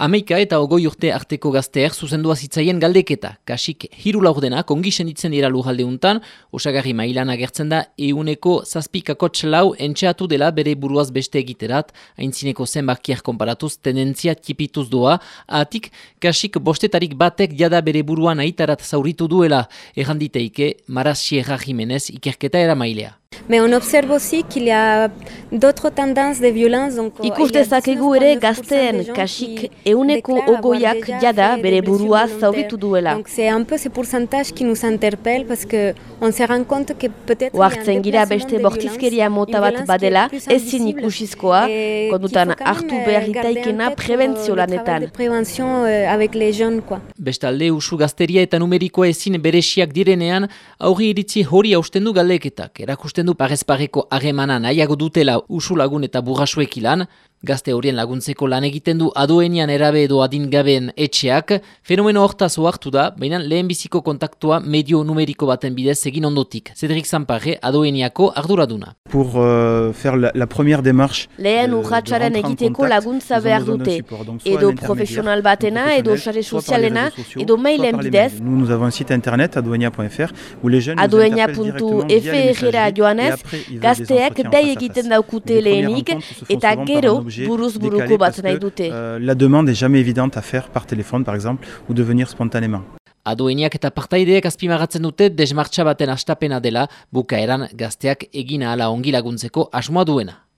Ameika eta ogoi urte arteko gazteer zuzendua zitzaien galdeketa. Kasik hiru laurdenak ongi senditzen dira lujalde untan, osagarri mailan agertzen da euneko zazpikako txalau entxeatu dela bere buruaz beste egiterat, haintzineko zenbakiak konparatuz tendentzia tipituz doa, atik kasik bostetarik batek jada bere buruan aitarat zauritu duela, erranditeike Maraz Sierra Jimenez ikerketa era mailea. Mais on observe aussi qu'il y a d'autres tendances de violence. Donc, euh, Ikus dezakegu ere gazteen kasik euneko ogoiak jada bere burua zauritu duela. Donc c'est un peu ce pourcentage qui nous interpelle parce que on se rend compte que peut-être Oartzen gira beste bortizkeria mota bat badela, ezin ikusizkoa, kondutan hartu behar itaikena prebentzio lanetan. Prevention euh, avec les jeunes, quoi. Bestalde, usu gazteria eta numerikoa ezin beresiak direnean, aurri iritzi hori hausten du galeketak. Erakusten du parez pareko harremana nahiago dutela usu lagun eta burrasuek ilan, Gazte horien laguntzeko lan egiten du adoenian erabe edo adingabeen etxeak, fenomeno hortaz oartu da, baina lehenbiziko kontaktua medio numeriko baten bidez egin ondotik. Cedric Zampare adoeniako arduraduna. Pour euh, faire la, la première démarche, Lehen urratxaren egiteko laguntza behar dute, edo profesional batena, edo sare sozialena, edo mailen bidez. Nous, nous avons un site internet, adoenia.fr, où les jeunes adoenia.fr joanez, gazteak dai egiten daukute lehenik, eta gero buruz buruko bat nahi dute. Euh, la demande est jamais évidente à faire par téléphone, par exemple, ou de venir spontanément. Adoeniak eta partaideek azpimagatzen dute desmartxa baten astapena dela bukaeran gazteak egina ala ongi laguntzeko asmoa duena.